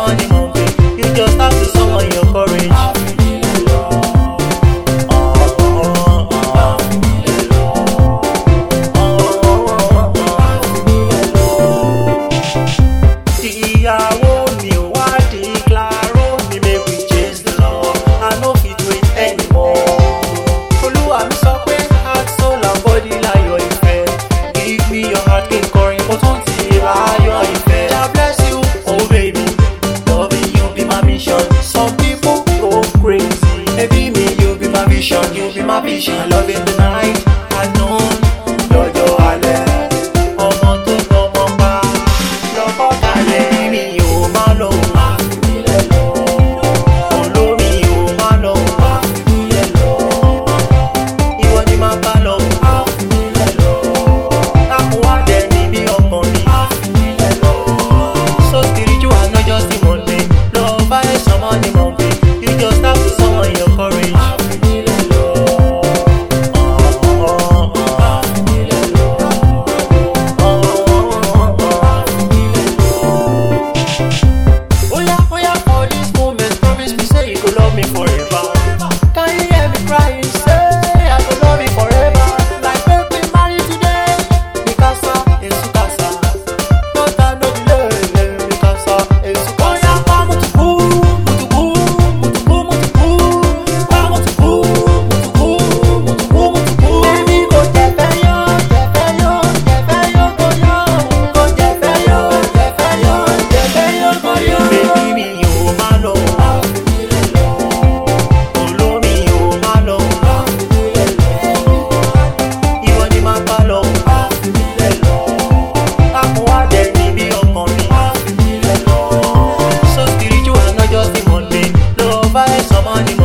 money. vision money